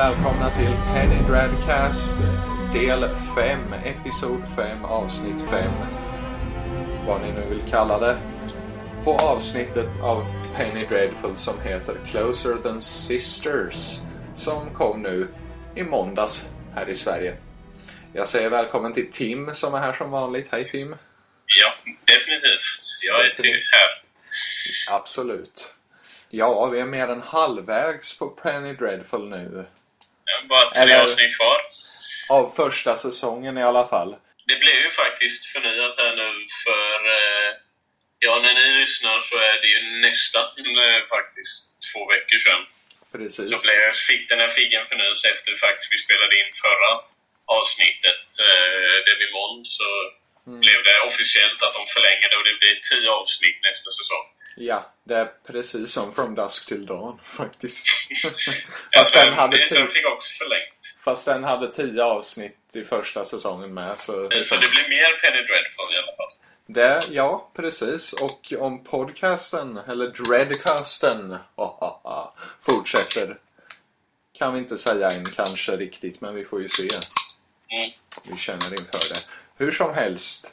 välkomna till Penny Dreadcast del 5, episod 5, avsnitt 5. Vad ni nu vill kalla det. På avsnittet av Penny Dreadful som heter Closer Than Sisters. Som kom nu i måndags här i Sverige. Jag säger välkommen till Tim som är här som vanligt. Hej Tim! Ja, definitivt. Jag är till här. Absolut. Ja, vi är mer än halvvägs på Penny Dreadful nu. Bara tre Eller- avsnitt kvar. Av första säsongen i alla fall. Det blev ju faktiskt förnyat här nu för... Eh, ja, när ni lyssnar så är det ju nästan eh, faktiskt två veckor sedan. Precis. Så blev, fick den här fick en förnyelse efter faktiskt vi spelade in förra avsnittet. Eh, det vid månd så blev det officiellt att de förlängde och det blir tio avsnitt nästa säsong. Ja, det är precis som From Dusk Till Dawn faktiskt. Fast, den sen, hade sen fick också förlängt. fast den hade tio avsnitt i första säsongen med. Så, Så det blir mer Penny Dreadful i alla fall. det, ja, precis. Och om podcasten, eller Dreadcasten, fortsätter kan vi inte säga än kanske riktigt, men vi får ju se. Mm. Vi känner inför det. Hur som helst.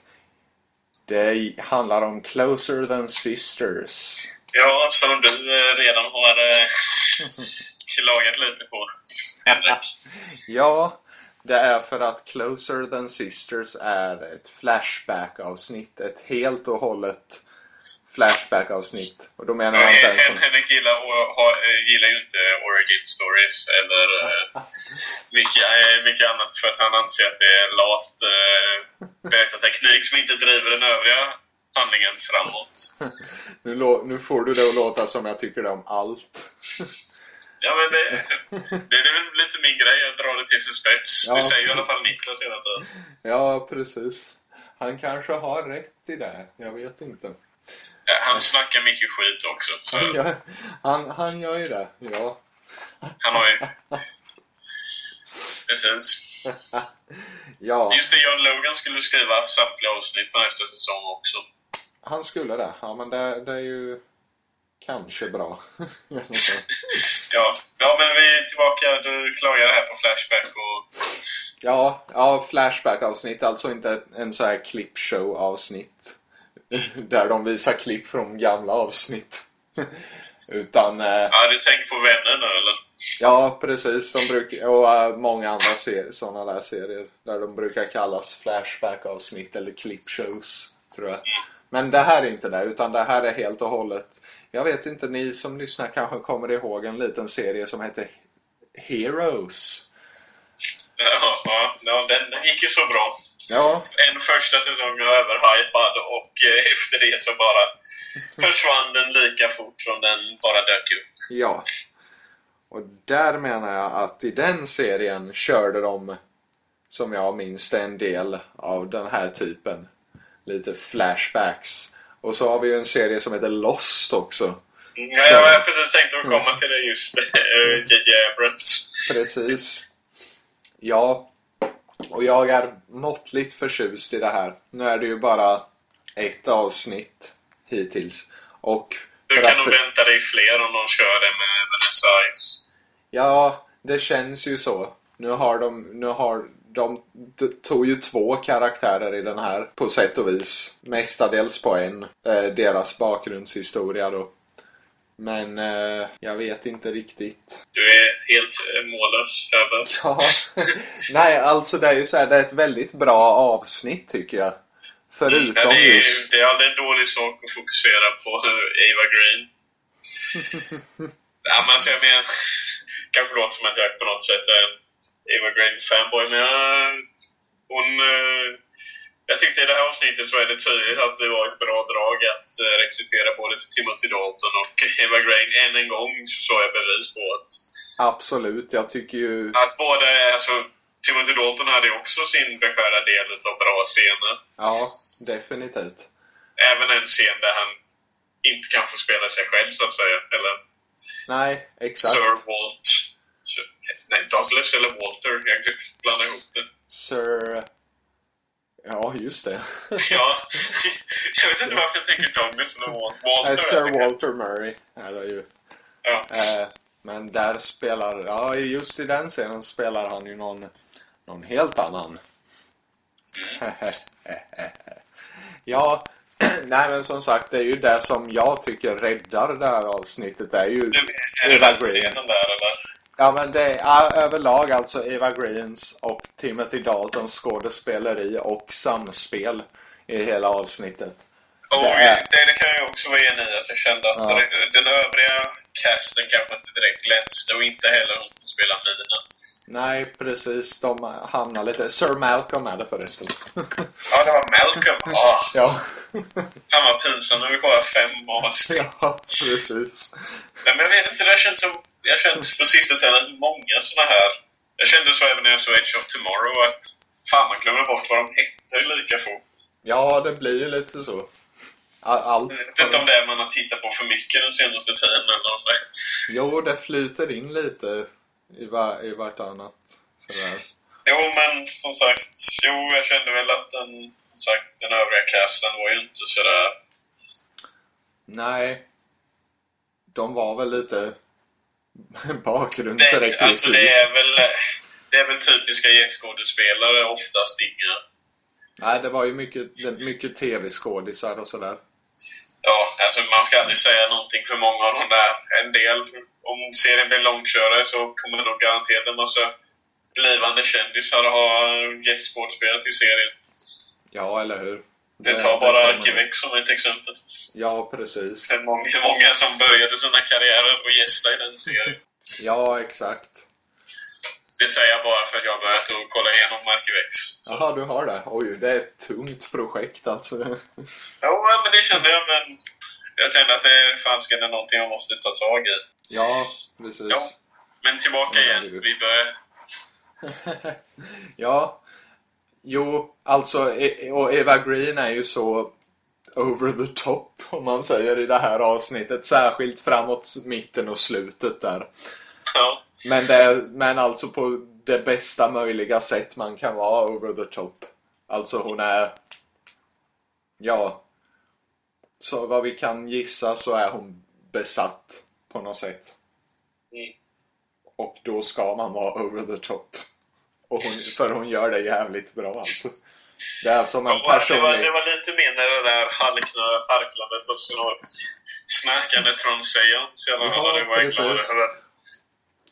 Det handlar om Closer Than Sisters. Ja, som du eh, redan har eh, klagat lite på, Henrik. Ja, det är för att Closer Than Sisters är ett Flashback-avsnitt. Ett helt och hållet Flashback-avsnitt. Och då menar jag inte som... Henrik gillar, och, ha, eh, gillar ju inte origin stories eller eh, mycket, eh, mycket annat för att han anser att det är lat eh, berättarteknik som inte driver den övriga handlingen framåt. Nu, nu får du det att låta som jag tycker det om allt. Ja, men det, det är väl lite min grej att dra det till sin spets. Ja. Det säger i alla fall Niklas hela tiden. Ja, precis. Han kanske har rätt i det. Jag vet inte. Ja, han snackar mycket skit också. Så Han gör, han, han gör ju det, ja. han har ju... Precis. Ja, Just det, John Logan skulle skriva samtliga avsnitt på nästa säsong också. han skulle det. Ja, men det, det är ju kanske bra. Ja, ja men vi är tillbaka. Du klagar här på Flashback och... Ja, ja Flashback-avsnitt, alltså inte en så här clipshow-avsnitt. Där de visar klipp från gamla avsnitt. Utan, eh, Ja, du tänker på vänner nu eller? ja precis, de brukar, och eh, många andra sådana där serier. Där de brukar kallas Flashback-avsnitt eller clipshows, tror jag. Men det här är inte det, utan det här är helt och hållet... Jag vet inte, ni som lyssnar kanske kommer ihåg en liten serie som heter Heroes. Ja, ja, den gick ju så bra. Ja, En första säsong överhypad och eh, efter det så bara försvann den lika fort som den bara dök upp. Ja. Och där menar jag att i den serien körde de, som jag minns en del av den här typen. Lite flashbacks. Och så har vi ju en serie som heter Lost också. Ja, jag har precis tänkt att komma till det just. eh, J.J. Abrams. Precis. Ja. Och jag är måttligt förtjust i det här. Nu är det ju bara ett avsnitt hittills. Och Du kan att nog vänta dig fler om de kör det med Vanessa Ives. Ja, det känns ju så. Nu har de, nu har de tog ju två karaktärer i den här på sätt och vis. Mestadels på en. Eh, deras bakgrundshistoria då. Men eh, jag vet inte riktigt. Du är helt eh, mållös över. Ja, nej alltså det är ju så här, det är ett väldigt bra avsnitt tycker jag. Ja, Förutom det, är, just... det är aldrig en dålig sak att fokusera på eh, Eva Green. ja, men alltså, jag menar, kanske låter som att jag på något sätt är en Eva Green-fanboy, men jag, hon... Jag tyckte i det här avsnittet så är det tydligt att det var ett bra drag att eh, rekrytera både Timothy Dalton och Eva Green. Än en gång så såg jag bevis på att, Absolut, jag tycker ju... att båda, alltså Timothy Dalton hade också sin beskärda del av bra scener. Ja, definitivt. Även en scen där han inte kan få spela sig själv så att säga. Eller Nej, exakt. Sir Walt. Nej, Douglas eller Walter. Jag blandar ihop det. Sir... Ja, just det. Ja, jag vet inte varför jag tänker Douglas eller Walt. Walter. Nej, Sir. Walter Murray är det ju. Ja. Eh, Men där spelar, ja just i den scenen spelar han ju någon, någon helt annan. ja, nej men som sagt det är ju det som jag tycker räddar det här avsnittet. Det är ju är det den scenen där eller? Ja men det är överlag alltså Eva Greens och Timothy Daltons skådespeleri och samspel i hela avsnittet. Och Det är- det, det kan jag också vara enig i att jag kände att Ja. den övriga casten kanske inte direkt glänste och inte heller hon som spelar Mina. Nej precis, de hamnar lite... Sir Malcolm är det förresten. Ja, det var Malcolm. Ah, ja. fan vad pinsamt. Nu har vi bara fem avsnitt. ja, precis. Nej, men jag vet inte, det har känts som... Jag har känt på sista tiden många såna här... Jag kände så även när jag såg Age of Tomorrow att fan man glömmer bort vad de hette lika få. Ja, det blir ju lite så. Allt. Jag vet inte om det är man har tittat på för mycket den senaste tiden eller om det... Jo, det flyter in lite i, var, i vartannat. Sådär. Jo, men som sagt, jo, jag kände väl att den, som sagt, den övriga casten var ju inte sådär... Nej. De var väl lite Det, bakgrundsrekvisit. alltså det är väl... Det är väl typiska gästskådespelare, oftast inga... Nej, det var ju mycket, det- mycket tv-skådisar och sådär. Ja, alltså man ska aldrig säga någonting för många av de där. En del, om serien blir långkörare så kommer nog garanterat en massa blivande kändisar ha gästskådespelat i serien. Ja, eller hur? Det tar bara Arkivex som ett exempel. Ja, precis. Det är många, många som började sina karriärer och gästa i den serien. Ja, exakt. Det säger jag bara för att jag har börjat att kolla igenom Arkivex. Jaha, du har det. Oj, det är ett tungt projekt alltså. Jo, men det kände jag, men jag kände att det är är någonting jag måste ta tag i. Ja, precis. Ja. Men tillbaka igen. det Vi börjar... ja. Jo, alltså, E- och Eva Green är ju så over the top, om man säger, i det här avsnittet. Särskilt framåt mitten och slutet där. Ja. Men, det men alltså på det bästa möjliga sätt man kan vara over the top. Alltså hon är... Ja. Så vad vi kan gissa så är hon besatt på något sätt. Mm. Och då ska man vara over the top. Och hon, för hon gör det jävligt bra alltså. Det är som en Ja, det, var, personlig... det var lite mer när det där harklandet och snor, snarkandet från eller Ja, vad det var. precis.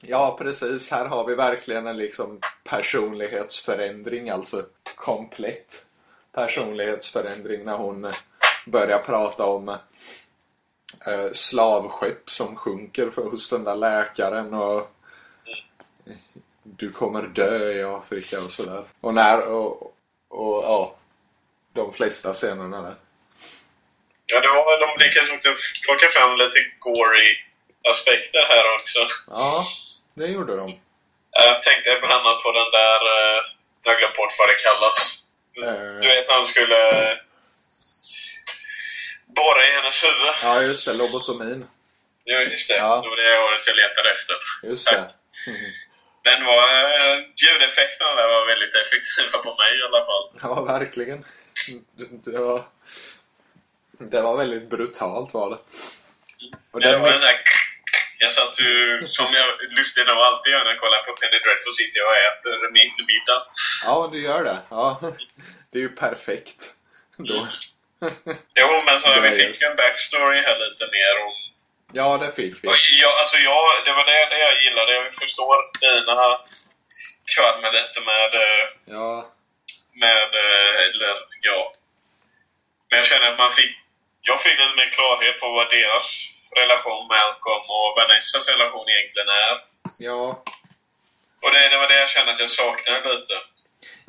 Ja, precis. Här har vi verkligen en liksom personlighetsförändring, alltså komplett personlighetsförändring när hon eh, börjar prata om eh, slavskepp som sjunker för hos den där läkaren och du kommer dö i Afrika och sådär. Och när, och, och ja, de flesta scenerna där. Ja, var, de lyckades också plocka fram lite gory aspekter här också. Ja, det gjorde de. Jag tänkte bland annat på den där, eh, jag har glömt bort vad det kallas. Eh. Du vet när han skulle eh, borra i hennes huvud. Ja, just det. Lobotomin. Ja, just det. Ja. Det var det året jag letade efter. Just det. Den var, eh, ljudeffekterna där var väldigt effektiva på mig i alla fall. Ja, verkligen. Det- var, det var väldigt brutalt var det. Och Det den, var en sån här jag satt ju, som jag lustigt nog alltid gör när jag kollar på Penny Dreadful sitter jag och äter min middag. ja, du gör det. Ja. Det är ju perfekt. Då. Jo, men så vi fick ju en backstory här lite mer om... Ja, det fick vi. Jag, alltså jag, det var det, det jag gillade. Jag förstår dina med detta med, Ja, med, eller ja. Men jag känner att man fick, jag fick lite mer klarhet på vad deras relation Malcolm och Vanessas relation egentligen är. ja. Och det, det var det jag kände att jag saknade lite.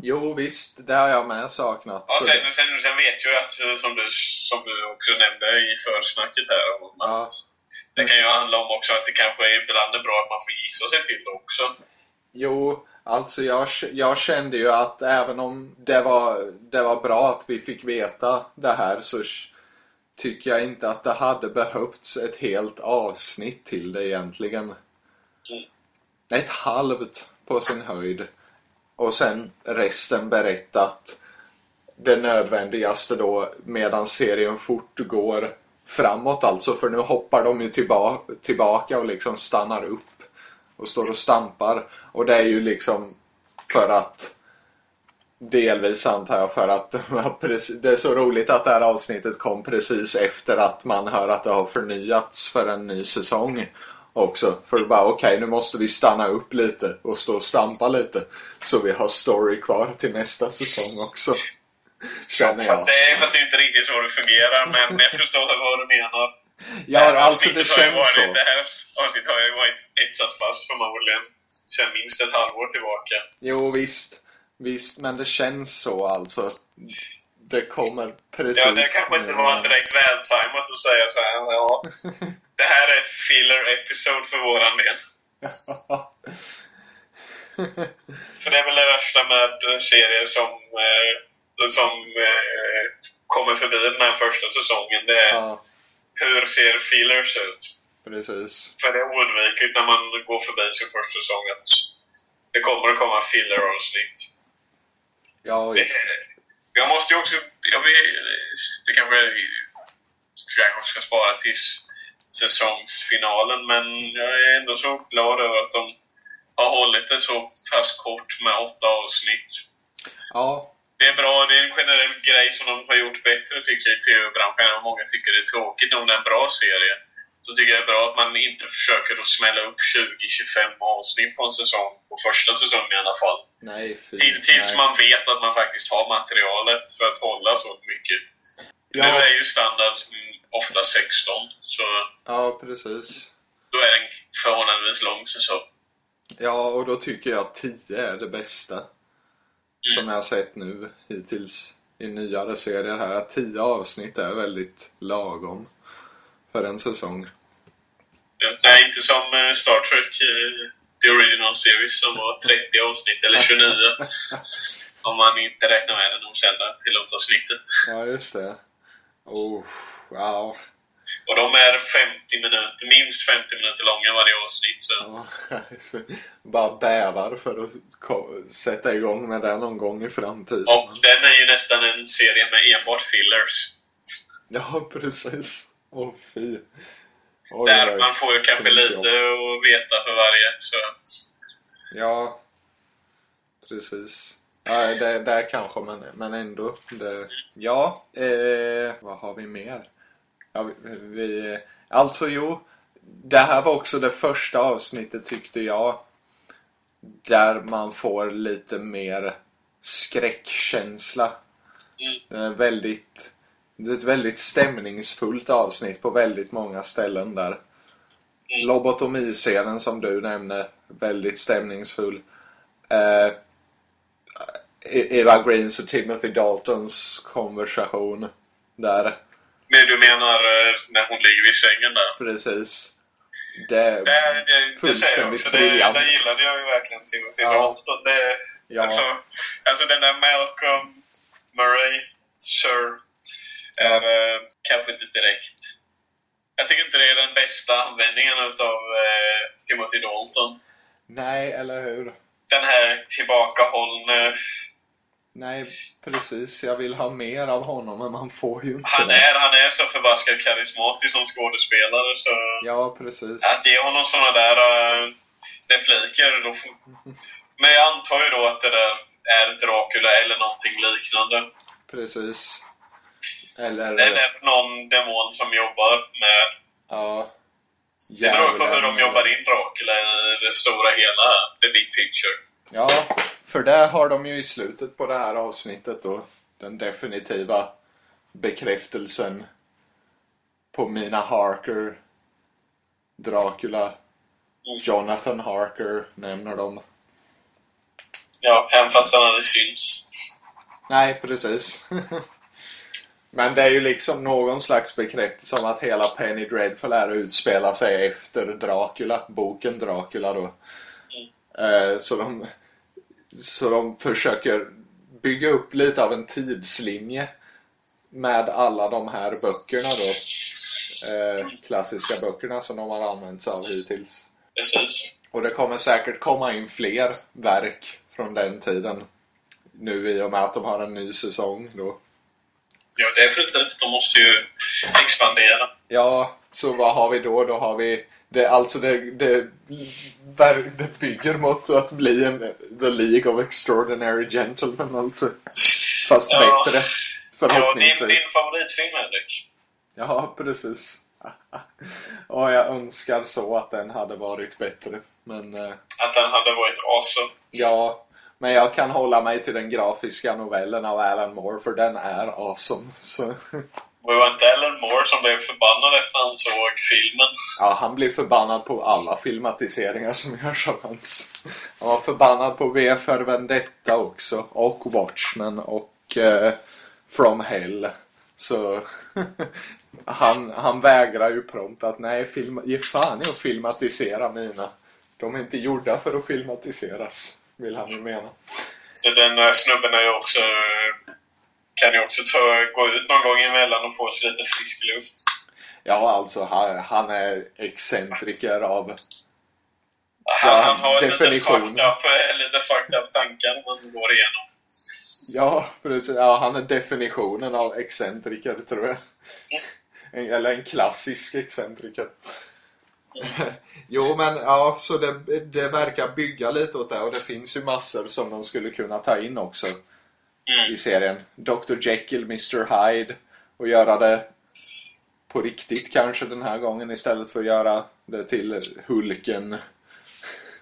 Jo, visst. Det har jag med saknat. Ja, sen, sen, sen vet jag att, eh, som du, som du också nämnde i försnacket här, om Ja. att det kan ju handla om också att det kanske är ibland är bra att man får gissa sig till det också. Jo, alltså jag, jag kände ju att även om det var, det var bra att vi fick veta det här så tycker jag inte att det hade behövts ett helt avsnitt till det egentligen. Ett halvt på sin höjd. Och sen resten berättat det nödvändigaste då medan serien fortgår framåt alltså. För nu hoppar de ju tillba tillbaka och liksom stannar upp. Och står och stampar. Och det är ju liksom för att Delvis antar jag för att det är så roligt att det här avsnittet kom precis efter att man hör att det har förnyats för en ny säsong också. För bara okej okay, nu måste vi stanna upp lite och stå och stampa lite. Så vi har story kvar till nästa säsong också. Känner jag. Fast det, är, fast det är inte riktigt så det fungerar men jag förstår vad du menar. Ja, det alltså det känns varit, så. Det här avsnittet har ju varit etsat fast förmodligen sen minst ett halvår tillbaka. Jo, visst. Visst, men det känns så alltså. Det kommer precis Ja, det kanske inte var direkt vältajmat att säga så här. Ja, det här är ett filler-episode för våran del. för det är väl det värsta med serier som, eh, som eh, kommer förbi den här första säsongen. Det är ja. hur ser fillers ut? Precis. För det är oundvikligt när man går förbi sin första säsong att det kommer att komma filler-avsnitt. Ja, visst. Jag måste ju också... Jag vill, det kanske jag ska spara till säsongsfinalen men jag är ändå så glad över att de har hållit det så pass kort med åtta avsnitt. Ja. Det är bra. Det är en generell grej som de har gjort bättre tycker jag i tv-branschen. Många tycker det är tråkigt om det är en bra serie så tycker jag det är bra att man inte försöker att smälla upp 20-25 avsnitt på en säsong, på första säsongen i alla fall. Nej, för, Till, tills nej. man vet att man faktiskt har materialet för att hålla så mycket. Ja. Nu är ju standard ofta 16, så... Ja, precis. Då är det en förhållandevis lång säsong. Ja, och då tycker jag att 10 är det bästa. Som jag har sett nu hittills i nyare serier här. Att 10 avsnitt är väldigt lagom för en säsong. Nej, inte som eh, Star Trek, The Original Series som var 30 avsnitt, eller 29. om man inte räknar med den okända pilotavsnittet. Ja, just det. Oh, wow. Och de är 50 minuter, minst 50 minuter långa varje avsnitt. Så. Ja, bara bävar för att sätta igång med den någon gång i framtiden. Och den är ju nästan en serie med enbart fillers. Ja, precis. Åh, oh, fy. Oj, Där oj, man får ju kanske lite att veta för varje. Så. Ja, precis. Ja, det, där kanske, men, men ändå. Det, ja, eh, vad har vi mer? Ja, vi, alltså jo, det här var också det första avsnittet tyckte jag. Där man får lite mer skräckkänsla. Mm. Väldigt det är ett väldigt stämningsfullt avsnitt på väldigt många ställen där. Mm. Lobotomiscenen som du nämner, väldigt stämningsfull. Eh, e- Eva Greens och Timothy Daltons konversation där. Men du menar eh, när hon ligger vid sängen där? Precis. Det är det, det, fullständigt det briljant. Det, det gillade jag ju verkligen Timothy ja. Dalton. Det, ja. alltså, alltså den där Malcolm Murray, Sir är eh, kanske inte direkt... Jag tycker inte det är den bästa användningen utav eh, Timothy Dalton. Nej, eller hur? Den här tillbakahållne... Nej, precis. Jag vill ha mer av honom, men man får ju inte han är, Han är så förbaskat karismatisk som skådespelare, så... Ja, precis. Att ge honom såna där uh, repliker, då. Men jag antar ju då att det där är Dracula eller någonting liknande. Precis. Eller, Eller någon demon som jobbar med... Ja. Det beror på hur de jobbar in Dracula i det stora hela, the big picture. Ja, för där har de ju i slutet på det här avsnittet då den definitiva bekräftelsen på Mina Harker, Dracula. Jonathan Harker nämner de. Ja, även fast han aldrig syns. Nej, precis. Men det är ju liksom någon slags bekräftelse om att hela Penny Dreadful är att utspela sig efter Dracula, boken Dracula då. Eh, så, de, så de försöker bygga upp lite av en tidslinje med alla de här böckerna då. Eh, klassiska böckerna som de har använt sig av hittills. Precis. Och det kommer säkert komma in fler verk från den tiden. Nu i och med att de har en ny säsong då. Ja, definitivt. De måste ju expandera. Ja, så vad har vi då? Då har vi det, alltså det, det, det bygger mot att bli en The League of Extraordinary Gentlemen alltså. Fast Ja. bättre. Ja, Förhoppningsvis. din, din favoritfilm, Henrik? Ja, precis. Och jag önskar så att den hade varit bättre. Men eh, Att den hade varit awesome. ja, men jag kan hålla mig till den grafiska novellen av Alan Moore för den är awesome. Så, Det var inte Alan Moore som blev förbannad efter han såg filmen. ja, han blir förbannad på alla filmatiseringar som görs av hans. Han var förbannad på V för Vendetta också och Watchmen och eh, From Hell. Så han, han vägrar ju prompt att nej, film, ge fan i att filmatisera mina. De är inte gjorda för att filmatiseras, vill han ju mena. Så den där snubben är ju också, kan ju också ta, gå ut någon gång emellan och få sig lite frisk luft. Ja, alltså han, han är excentriker av... Han, han har lite definition. fucked, up, eh, lite fucked up tankar man går igenom. Ja, precis. Ja, han är definitionen av excentriker, tror jag. En, eller en klassisk excentriker. jo, men ja, så det, det verkar bygga lite åt det och det finns ju massor som de skulle kunna ta in också Mm. i serien. Dr. Jekyll, Mr. Hyde och göra det på riktigt kanske den här gången istället för att göra det till Hulken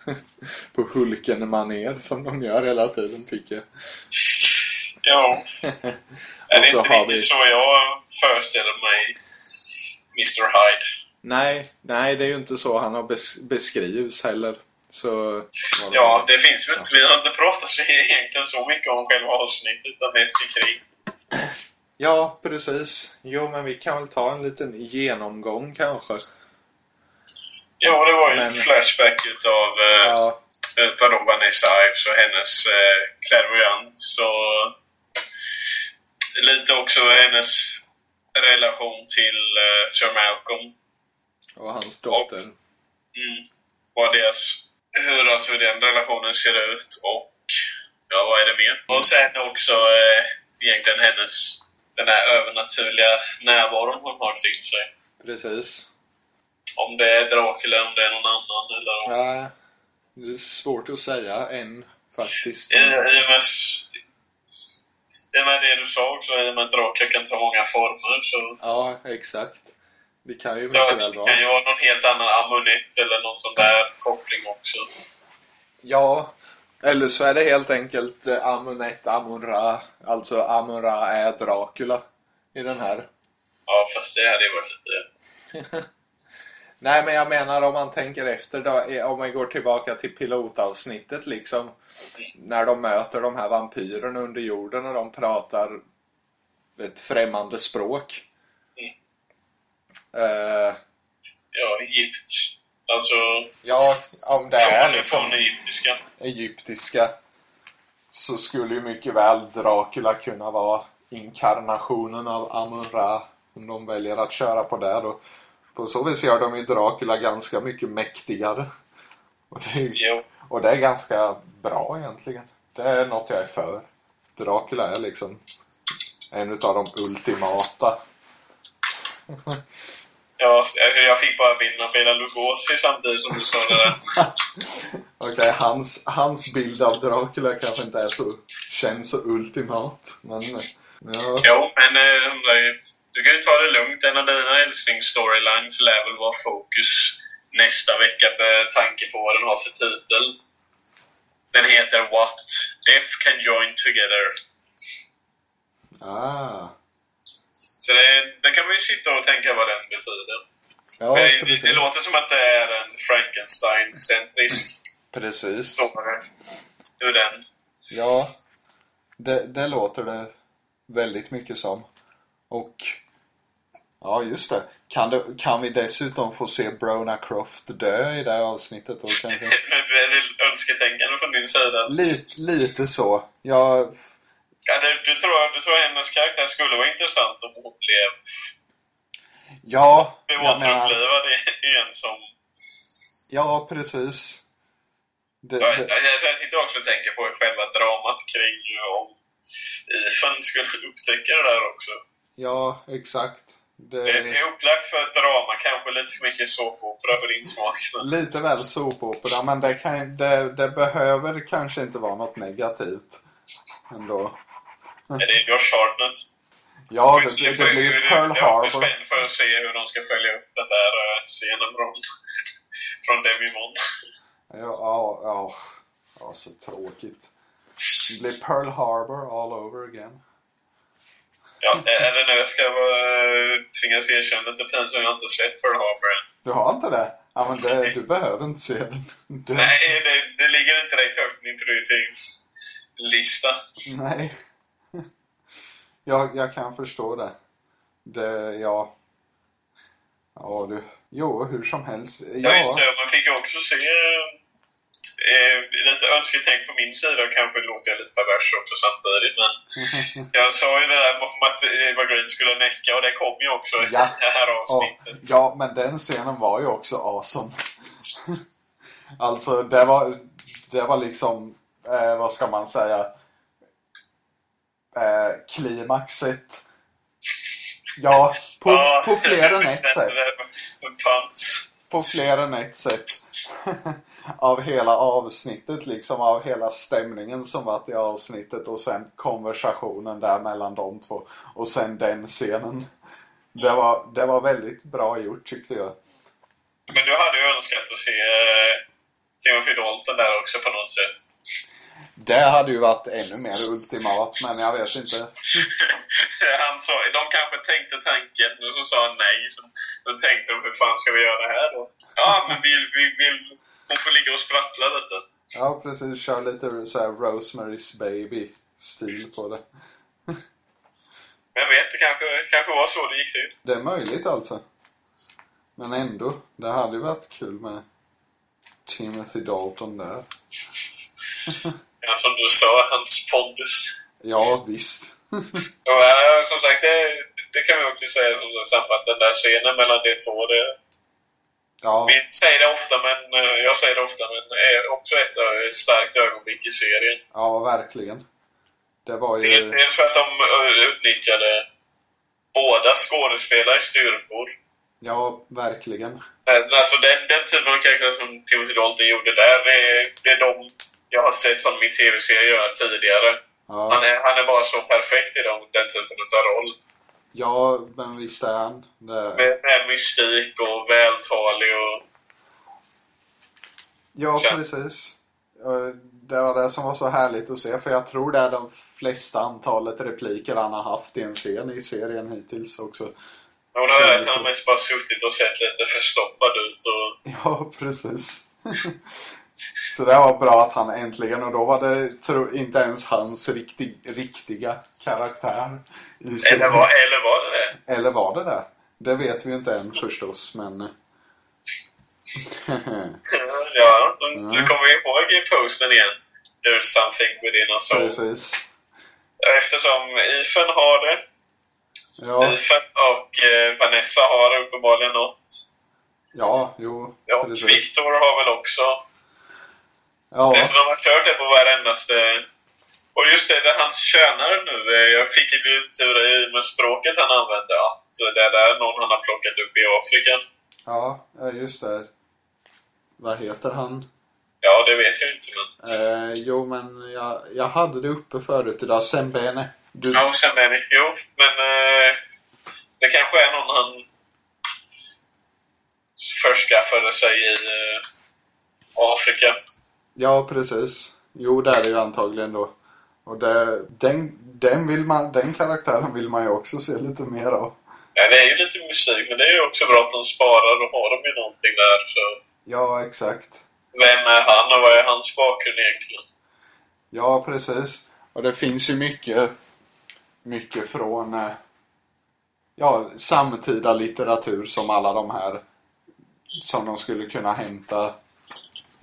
på Hulken-manér som de gör hela tiden tycker jag. Ja. är Och det inte riktigt vi- så jag föreställer mig Mr. Hyde? Nej, nej det är ju inte så han har bes beskrivs heller. Så... Ja, det finns väl inte. Vi har inte pratat så egentligen så mycket om själva avsnittet utan mest kring. Ja, precis. Jo, men vi kan väl ta en liten genomgång kanske. Ja, det var ju Men- en flashback utav, eh, Ja, utav då Vanessa Ives och hennes eh, clairvoyance och lite också hennes relation till eh, Sir Malcolm. och hans dotter. Mm. Vad deras, hur alltså den relationen ser ut och ja, vad är det mer? Och sen också eh, egentligen hennes, den här övernaturliga närvaron hon har kring sig. Precis. Om det är Dracula, om det är någon annan eller om... Ja, det är svårt att säga än faktiskt. I, i, och med, I och med det du sa också, i och med att Dracula kan ta många former så... Ja, exakt. Det kan ju Så mycket det väl kan ju vara. vara någon helt annan ammonett eller någon sån där koppling också. Ja, eller så är det helt enkelt eh, Amunet Amun-Ra. Alltså Amun-Ra är Dracula i den här. Ja, fast det hade ju varit lite... Nej, men jag menar om man tänker efter då, om man går tillbaka till pilotavsnittet liksom. När de möter de här vampyrerna under jorden och de pratar ett främmande språk. Eh, Ja, Egypt. Alltså, ja, om det är liksom från egyptiska. egyptiska så skulle ju mycket väl Dracula kunna vara inkarnationen av Amun-Ra. Om de väljer att köra på det då. På så vis gör de ju Dracula ganska mycket mäktigare. Och det är, ju- och det är ganska bra egentligen. Det är något jag är för. Dracula är liksom en utav de ultimata. Ja, jag fick bara bilden av Bela Lugosi samtidigt som du sa det där. Okej, hans, hans bild av Dracula kanske inte är så, känns så ultimat. Men ja, Jo, men eh, du kan ju ta det lugnt. En av dina älsklingsstorylines lär väl vara fokus nästa vecka med tanke på vad den har för titel. Den heter What Death Can Join Together. ah. Så det, det kan man ju sitta och tänka vad den betyder. Ja, det, det låter som att det är en Frankenstein-centrisk Precis. story. Den... Ja, det, det låter det väldigt mycket som. Och ja, just det. Kan, det. kan vi dessutom få se Brona Croft dö i det här avsnittet då kanske? det är önsketänkande från din sida. Lite, lite så. Jag, Ja, du, du, tror, du tror hennes karaktär skulle vara intressant om hon blev, ja, blev jag återupplivad igen som... ja, precis. Det, Jag, det, jag, jag sitter också och tänker på själva dramat kring om Ethan skulle upptäcka det där också. Ja, exakt. Det är upplagt för ett drama, kanske lite för mycket såpopera för din smak. Men... Lite väl såpopera, men det, kan, det, det behöver kanske inte vara något negativt. Ändå. Är det Josh Hartnett? Ja, det, det, det blir Pearl Jag är Harbor. spänd för att se hur de ska följa upp den där eh, scenen från, från Demi Moore. Ja, ja, ja. ja, så tråkigt. Det blir Pearl Harbor all over again. Ja, eller nu ska jag uh, tvingas erkänna att det känns som jag inte sett Pearl Harbor än. Du har inte det? Ja, men det, du behöver inte se den. Det, Nej, det, det ligger inte direkt högt på min prioriteringslista. nej. Jag, jag kan förstå det. Det, ja. Ja, du. Jo, hur som helst. Ja, Ja, just det. Man fick ju också se eh, lite önsketänk från min sida. Kanske låter jag lite pervers också samtidigt. Men jag sa ju det där om att Eva Green skulle näcka och det kom ju också i Ja. det här avsnittet. ja, men den scenen var ju också awesome. Alltså, det var, det var liksom, eh, vad ska man säga, eh, klimaxet. Ja, på, Ja, på fler än ett sätt. På fler än ett sätt. av hela avsnittet liksom, av hela stämningen som varit i avsnittet och sen konversationen där mellan de två. Och sen den scenen. Det var, det var väldigt bra gjort tyckte jag. Men du hade ju önskat att se eh, Timothy Dalton där också på något sätt. Det hade ju varit ännu mer ultimat, men jag vet inte. han sa, de kanske tänkte tanken och så sa han nej. Så, då tänkte de, hur fan ska vi göra det här då? Ja, men vi, vi vill... Hon får ligga och sprattla lite. Ja, precis. Kör lite så här Rosemary's Baby-stil på det. Jag vet, det kanske, kanske var så det gick till. Det är möjligt alltså. Men ändå, det hade ju varit kul med Timothy Dalton där. Ja, som du sa, hans pondus. Ja, visst. Och, äh, som sagt, det, det kan vi också säga som ett samband. Den där scenen mellan de två, det, Ja, vi säger det ofta, men eh, jag säger det ofta, men är också ett eh, starkt ögonblick i serien. ja verkligen. Det var ju... Dels för att de eh, utnyttjade båda skådespelare i styrkor. Ja, verkligen. Eh, Alltså den, den typen av karaktär som Timothy Dalton gjorde där, det, det är de jag har sett honom i tv-serier göra tidigare. Han Ja, är, han är bara så perfekt i dem, den typen av roll. ja men visst är han. Det... Med, med mystik och vältalig och... Ja, Så- precis. Och Det var det som var så härligt att se, för jag tror det är de flesta antalet repliker han har haft i en scen i serien hittills också. Och då har jag han mest bara suttit och sett lite förstoppad ut och... Ja, precis. Så det var bra att han äntligen, och då var det tro, inte ens hans riktig, riktiga karaktär. Eller var, eller var det det? Eller var det det? Det vet vi ju inte än förstås, men... ja, du Mm. kommer ihåg i posten igen. There's something within us all. precis. Eftersom Ethan har det. Ja, Ethan och eh, Vanessa har uppenbarligen något. ja, jo, precis. Victor har väl också. Ja, Det är som de har kört det på varendaste... Och just det, det hans tjänare nu. eh, Jag fick ju teori med språket han använde att det är där någon han har plockat upp i Afrika. ja, just det. Vad heter han? Ja, det vet jag inte men... Eh, jo, men jag, jag hade det uppe förut idag. Sembene. Du, Ja, är det... Jo, men... Eh, det kanske är någon han först skaffade sig i eh, Afrika. Ja, precis. Jo, det är det ju antagligen då. Och det, den, den, vill man, den karaktären vill man ju också se lite mer av. Ja, det är ju lite musik, men det är ju också bra att de sparar och har de ju någonting där. Så Ja, exakt. vem är han och vad är hans bakgrund egentligen? Ja, precis. Och det finns ju mycket, mycket från eh, ja, samtida litteratur som alla de här som de skulle kunna hämta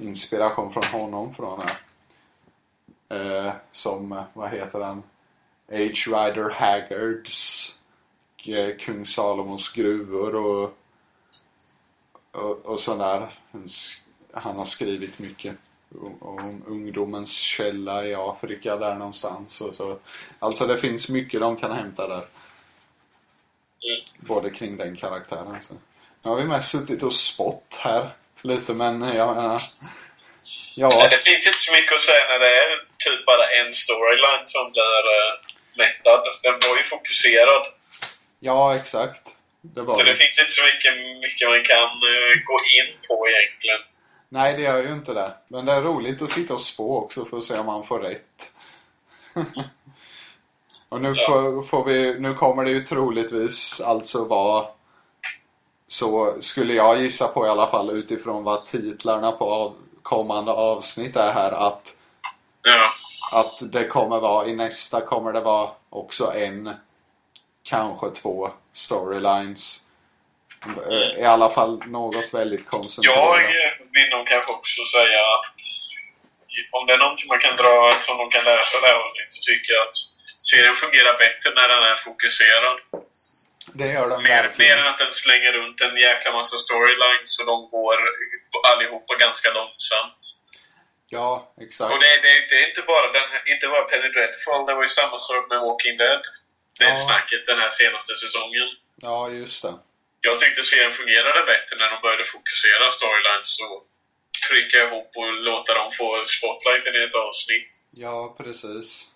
inspiration från honom från. eh. Eh, som, eh, vad heter han? H. Rider Haggards Kung Salomons gruvor och, och, och sådär. Han har skrivit mycket om- om ungdomens källa i Afrika där någonstans. Och så. Alltså det finns mycket de kan hämta där. både kring den karaktären. Så. Nu har vi mest suttit och spott här lite men jag menar... Ja. Det finns inte så mycket att säga när det är typ bara en storyline som blir uh, mättad. Den var ju fokuserad. Ja, exakt. Det så det. det finns inte så mycket, mycket man kan uh, gå in på egentligen. Nej, det gör ju inte det. Men det är roligt att sitta och spå också för att se om man får rätt. och nu, ja. får, får, vi, nu kommer det ju troligtvis alltså vara så skulle jag gissa på i alla fall utifrån vad titlarna på av, kommande avsnitt är här att ja. att det kommer vara i nästa kommer det vara också en kanske två storylines i alla fall något väldigt koncentrerat. Jag vill nog kanske också säga att om det är någonting man kan dra som de kan lära sig av det här avsnittet så tycker jag att serien fungerar bättre när den är fokuserad. Det gör den mer, verkligen. Mer än att den slänger runt en jäkla massa storylines och de går allihopa ganska långsamt. Ja, exakt. Och det, det, det är inte bara, den, inte bara Penny Dreadful, det var ju samma sak med Walking Dead. Det ja. snacket den här senaste säsongen. Ja, just det jag tyckte serien fungerade bättre när de började fokusera storylines och trycka ihop och låta dem få spotlighten i ett avsnitt. Ja, precis.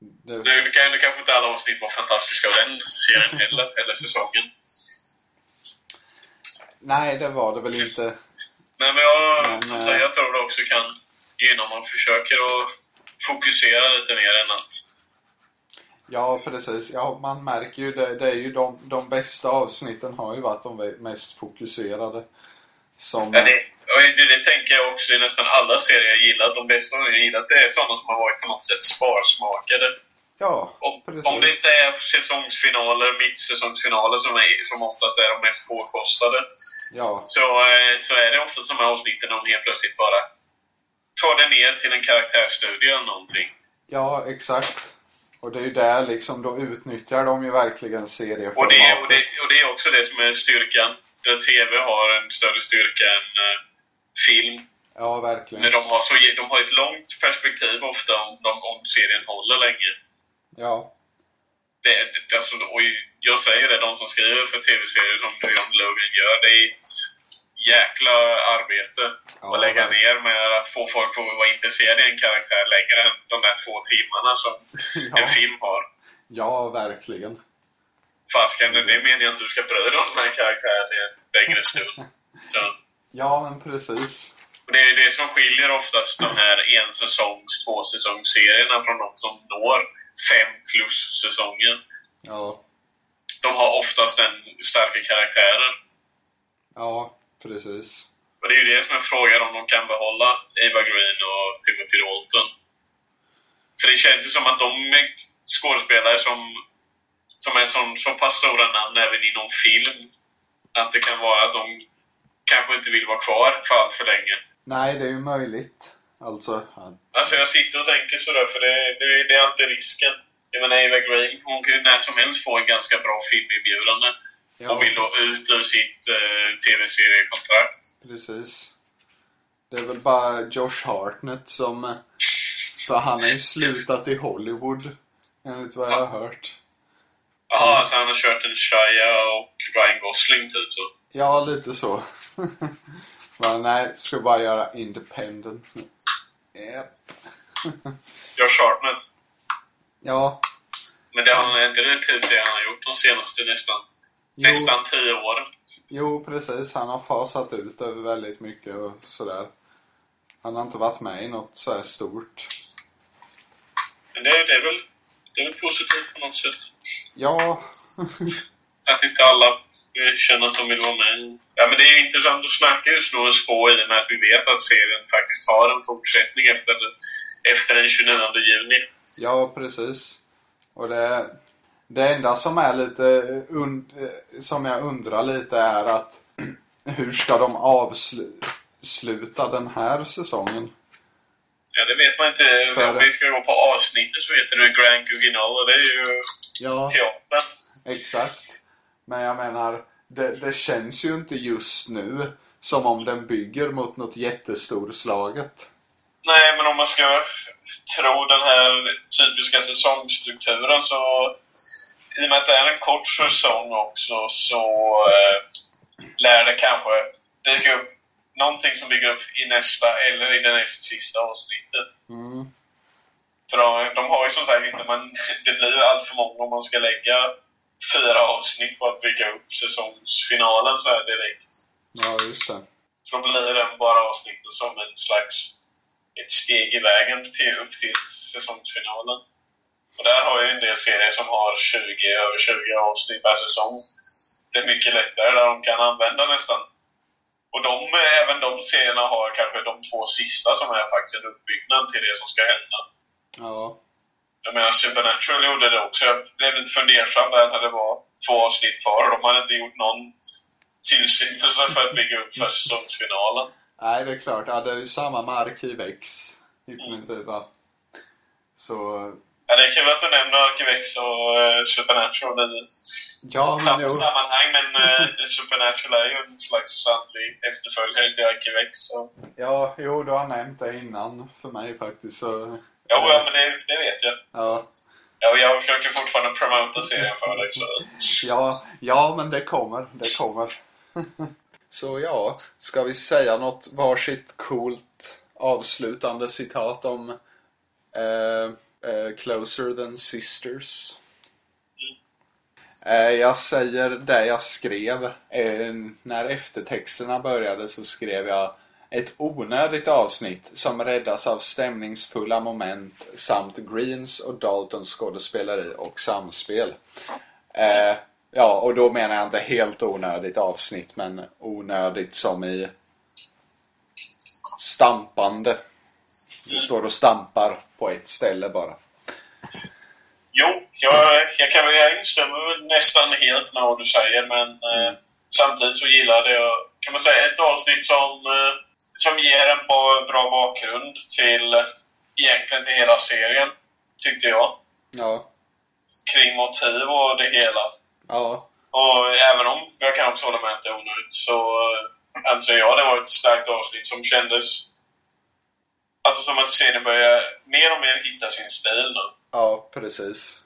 Det... Nu, kan, nu kanske inte alla avsnitt var fantastiska av den serien heller, eller säsongen. Nej, det var det väl inte. Nej, men jag, men, äh... jag tror det också kan gynna om man försöker att fokusera lite mer än att Ja, precis. Ja, man märker ju det. Det är ju de, de bästa avsnitten har ju varit de mest fokuserade. Som... Ja, det, och det, det tänker jag också i nästan alla serier jag gillat. De bästa jag gillat det är sådana som har varit på något sätt sparsmakade. Ja, om, om det inte är säsongsfinaler, mittsäsongsfinaler som, är, som oftast är de mest påkostade. Ja. Så, eh, så är det ofta som avsnitten de helt plötsligt bara tar det ner till en karaktärsstudie eller någonting. Ja, exakt. Och det är ju där liksom, då utnyttjar de ju verkligen serieformatet. Och det, och, det, och det är också det som är styrkan. Där TV har en större styrka än uh, film. Ja, verkligen. Men de har, så, de har ett långt perspektiv ofta om, om serien håller länge. Ja. Det, det, alltså, och jag säger det, de som skriver för TV-serier som John Logan gör, det är ett jäkla arbete ja, att lägga ner med att få folk att vara intresserade i en karaktär längre än de där två timmarna som ja. en film har. Ja, verkligen. Fasken, det är meningen att du ska bry dig om en karaktär till en längre stund. Så. Ja, men precis. Och det är det som skiljer oftast de här en säsongs, två säsongsserierna från de som når fem plus säsonger. Ja. De har oftast en starka karaktärer. Ja, Precis. Och det är ju det som är frågan om de kan behålla Eva Green och Timothy Dalton. För det känns ju som att de är skådespelare som, som är som, så pass stora namn även inom film att det kan vara att de kanske inte vill vara kvar för allt för länge. Nej, det är ju möjligt. Alltså, alltså jag sitter och tänker sådär, för det, det, det är alltid risken. Jag menar, Eva Green, hon kan ju när som helst få en ganska bra filmerbjudande. Ja. Och vill då ut ur sitt eh, tv-seriekontrakt. Precis. Det är väl bara Josh Hartnett som... Eh, för han har ju slutat i Hollywood. Enligt vad jag har hört. Jaha, mm. så han har kört en Shia och Ryan Gosling typ så? Ja, lite så. Men nej, ska bara göra independent nu. Yep. Josh Hartnett? Ja. Men det inte det typ det han har gjort de senaste nästan Jo. Nästan tio år. Jo, precis. Han har fasat ut över väldigt mycket och sådär. Han har inte varit med i något så här stort. Men det, det, är väl, det är väl positivt på något sätt? Ja. att inte alla känner att de vill vara med. Ja, men det är intressant att snacka just nu och spå i och med att vi vet att serien faktiskt har en fortsättning efter, efter den 29 juni. Ja, precis. Och det det enda som är lite und som jag undrar lite är att hur ska de avsluta den här säsongen? Ja, det vet man inte. För... Om vi ska gå på avsnittet så heter det Grand Guignol och det är ju ja, teatern. Exakt. Men jag menar, det, det känns ju inte just nu som om den bygger mot något jättestorslaget. Nej, men om man ska tro den här typiska säsongsstrukturen så i och med att det är en kort säsong också så eh, lär det kanske dyka upp någonting som bygger upp i nästa eller i det näst sista avsnittet. Mm. För de, de har ju som sagt inte, men det blir allt för många om man ska lägga fyra avsnitt på att bygga upp säsongsfinalen så här direkt. Ja, just det. För då blir den bara avsnittet som en slags ett steg i vägen till, upp till säsongsfinalen. Och där har ju en del serier som har 20, över 20 avsnitt per säsong. Det är mycket lättare där de kan använda nästan. Och de, även de serierna har kanske de två sista som är faktiskt en uppbyggnad till det som ska hända. Ja. Jag menar, Supernatural gjorde det också. Jag blev lite fundersam där när det var två avsnitt kvar. De hade inte gjort någon tillstymmelse för att bygga upp för säsongsfinalen. Nej, det är klart. Ja, det är ju samma med Arkivex i princip. va? Så... Ja, det är kul att du nämner Arkivex och uh, Supernatural i Ja, samma jo. sammanhang. Men uh, Supernatural är ju en slags sannlig efterföljare till Arkivex. Så. Ja, jo, du har nämnt det innan för mig faktiskt. Så, Jo, ja, men det, det vet jag. ja. Ja, och jag försöker fortfarande promota serien för dig. Så. Ja, ja, men det kommer. Det kommer. Så ja, ska vi säga något varsitt coolt avslutande citat om eh, eh, Closer than Sisters? Eh, jag säger det jag skrev. Eh, när eftertexterna började så skrev jag ett onödigt avsnitt som räddas av stämningsfulla moment samt Greens och Daltons skådespeleri och samspel. Eh, ja, och då menar jag inte helt onödigt avsnitt, men onödigt som i stampande. Du står och stampar på ett ställe bara. Jo, jag, jag, kan, jag instämmer nästan helt med vad du säger, men eh, samtidigt så gillade jag, kan man säga, ett avsnitt som, eh, som ger en bra, bra bakgrund till egentligen till hela serien, tyckte jag. Ja, Kring motiv och det hela. ja, Och även om jag kan också hålla med att det är onödigt så eh, anser jag det var ett starkt avsnitt som kändes Alltså som att serien börjar mer och mer hitta sin stil nu. ja, precis.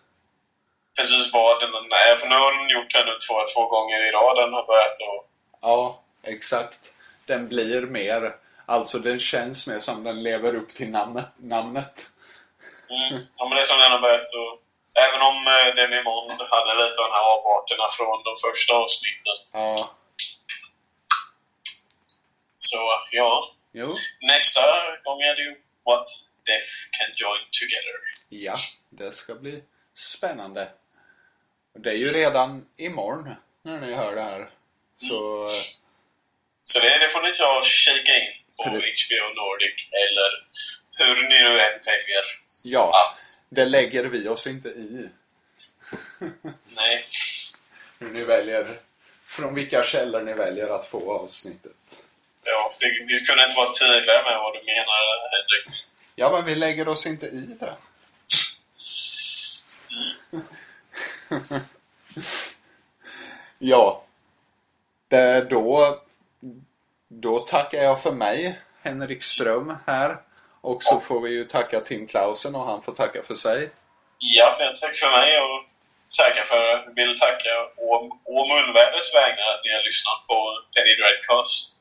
Precis vad den är. För nu har den gjort det nu två, två gånger i rad. Den har börjat att... Ja, exakt. Den blir mer, alltså den känns mer som den lever upp till namnet. namnet. Mm, ja, men det är som den har börjat att... Även om eh, Demi Mond hade lite av de här avarterna från de första avsnitten. Ja, Så ja, jo, nästa gång är det ju What Death Can Join Together. ja, det ska bli spännande. Och Det är ju redan imorgon när ni hör det här. Så, eh, Så det, det får ni ta och kika in på. HBO Nordic eller hur ni nu än väljer ja, att... det lägger vi oss inte i. Nej. Hur ni väljer, från vilka källor ni väljer att få avsnittet. Ja, det, du kunde inte vara tydligare med vad du menar, Henrik. Ja, men vi lägger oss inte i det. ja. Det, då, då tackar jag för mig, Henrik Ström här. Och så får vi ju tacka Tim Clausen och han får tacka för sig. Ja, men tack för mig och tacka för, vill tacka å, munväders vägnar att ni har lyssnat på Penny Dreadcast.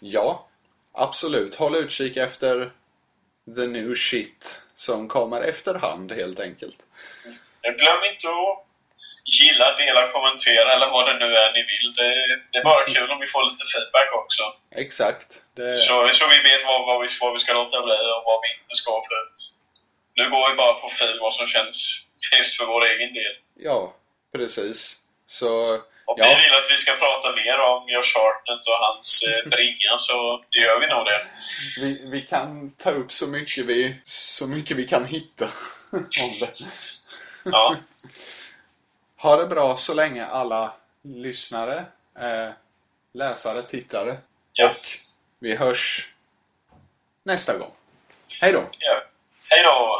Ja, absolut. Håll utkik efter the new shit som kommer efterhand helt enkelt. Glöm inte att gilla, dela, kommentera eller vad det nu är ni vill. Det, det är bara kul om vi får lite feedback också. Exakt. Det, Så, så vi vet vad, vad, vi, vad vi ska låta bli och vad vi inte ska för att nu går vi bara på fil vad som känns bäst för vår egen del. ja, precis. Så Om Ja. ni vill att vi ska prata mer om Josh Hartnett och hans eh, bringa så gör vi nog det. vi, vi kan ta upp så mycket vi, så mycket vi kan hitta om det. Ja, Ha det bra så länge alla lyssnare, eh, läsare, tittare. ja. Och vi hörs nästa gång. Hej då! ja. Hej då!